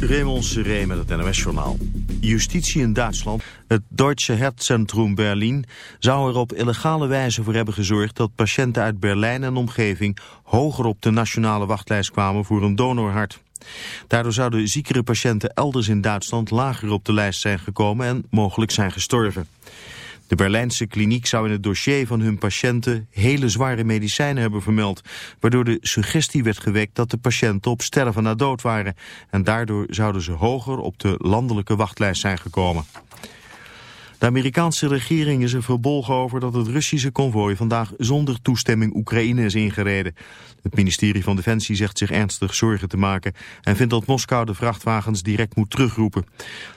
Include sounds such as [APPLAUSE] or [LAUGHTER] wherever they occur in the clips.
Raymond Seré met het NOS-journaal. Justitie in Duitsland, het Deutsche Herzzentrum Berlin... zou er op illegale wijze voor hebben gezorgd... dat patiënten uit Berlijn en omgeving... hoger op de nationale wachtlijst kwamen voor een donorhart. Daardoor zouden ziekere patiënten elders in Duitsland... lager op de lijst zijn gekomen en mogelijk zijn gestorven. De Berlijnse kliniek zou in het dossier van hun patiënten hele zware medicijnen hebben vermeld, waardoor de suggestie werd gewekt dat de patiënten op sterven na dood waren. En daardoor zouden ze hoger op de landelijke wachtlijst zijn gekomen. De Amerikaanse regering is er verbolgen over dat het Russische konvooi vandaag zonder toestemming Oekraïne is ingereden. Het ministerie van Defensie zegt zich ernstig zorgen te maken en vindt dat Moskou de vrachtwagens direct moet terugroepen.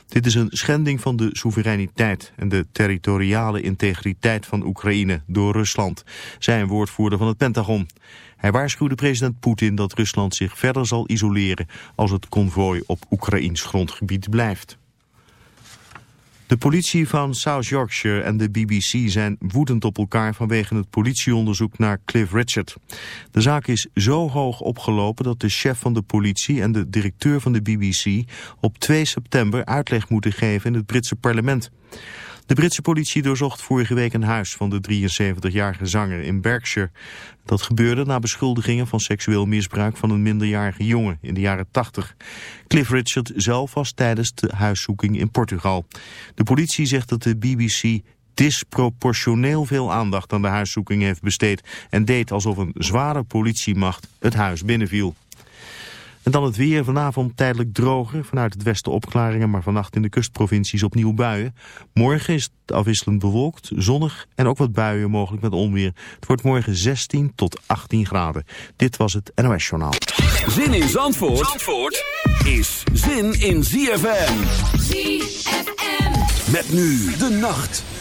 Dit is een schending van de soevereiniteit en de territoriale integriteit van Oekraïne door Rusland, zei een woordvoerder van het Pentagon. Hij waarschuwde president Poetin dat Rusland zich verder zal isoleren als het konvooi op Oekraïns grondgebied blijft. De politie van South Yorkshire en de BBC zijn woedend op elkaar vanwege het politieonderzoek naar Cliff Richard. De zaak is zo hoog opgelopen dat de chef van de politie en de directeur van de BBC op 2 september uitleg moeten geven in het Britse parlement. De Britse politie doorzocht vorige week een huis van de 73-jarige zanger in Berkshire. Dat gebeurde na beschuldigingen van seksueel misbruik van een minderjarige jongen in de jaren 80. Cliff Richard zelf was tijdens de huiszoeking in Portugal. De politie zegt dat de BBC disproportioneel veel aandacht aan de huiszoeking heeft besteed... en deed alsof een zware politiemacht het huis binnenviel. En dan het weer. Vanavond tijdelijk droger. Vanuit het westen opklaringen, maar vannacht in de kustprovincies opnieuw buien. Morgen is het afwisselend bewolkt, zonnig en ook wat buien mogelijk met onweer. Het wordt morgen 16 tot 18 graden. Dit was het NOS Journaal. Zin in Zandvoort, Zandvoort is zin in ZFM. ZFM. Met nu de nacht.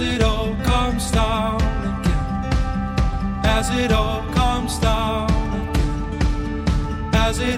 as it all comes down again, as it all comes down again, as it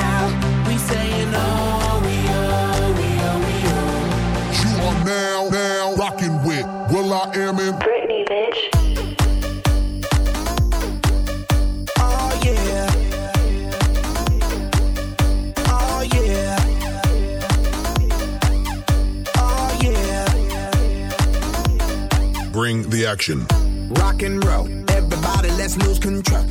will.i.am in Britney, bitch. Oh yeah. Oh yeah. Oh yeah. Bring the action. Rock and roll. Everybody, let's lose control.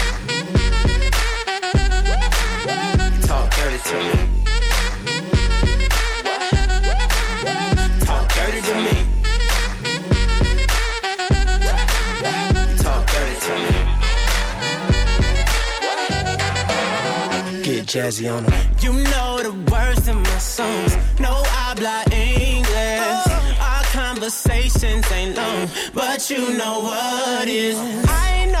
Talk dirty to me. Talk dirty to me. Talk dirty to me. Get jazzy on them. You know the words in my songs. No I habla English. Oh. Our conversations ain't long, but you know what is. I know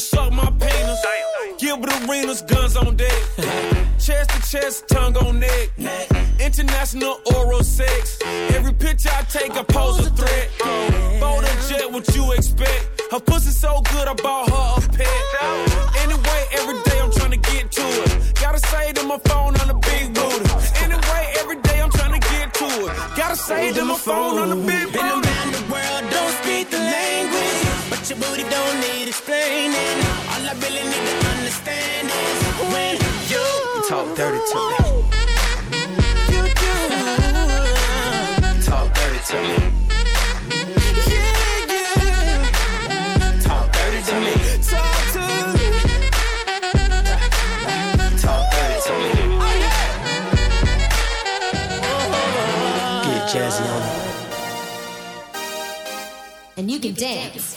Can suck my penis. Gilbert arenas, guns on deck. [LAUGHS] chest to chest, tongue on neck. International oral sex. Every picture I take, I pose a threat. Bold and jet, what you expect? Her pussy so good, I bought her a pet. Anyway, every day I'm trying to get to it. Gotta say to my phone on the big booty. Anyway, every day I'm trying to get to it. Gotta say to my phone on the big booty. Explaining. All I really need to understand is when you, talk dirty to me. You do. Talk dirty to me. Yeah, yeah. Talk dirty to me. Talk to me. Talk dirty to me. Get jazzy and you can dance